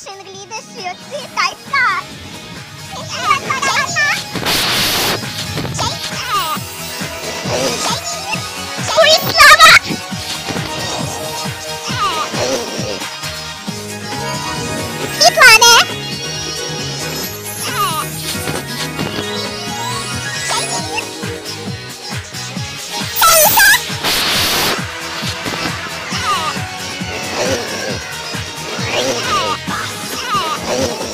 personlig besøk til deg snart. Skittlava! Skittlava! Thank you.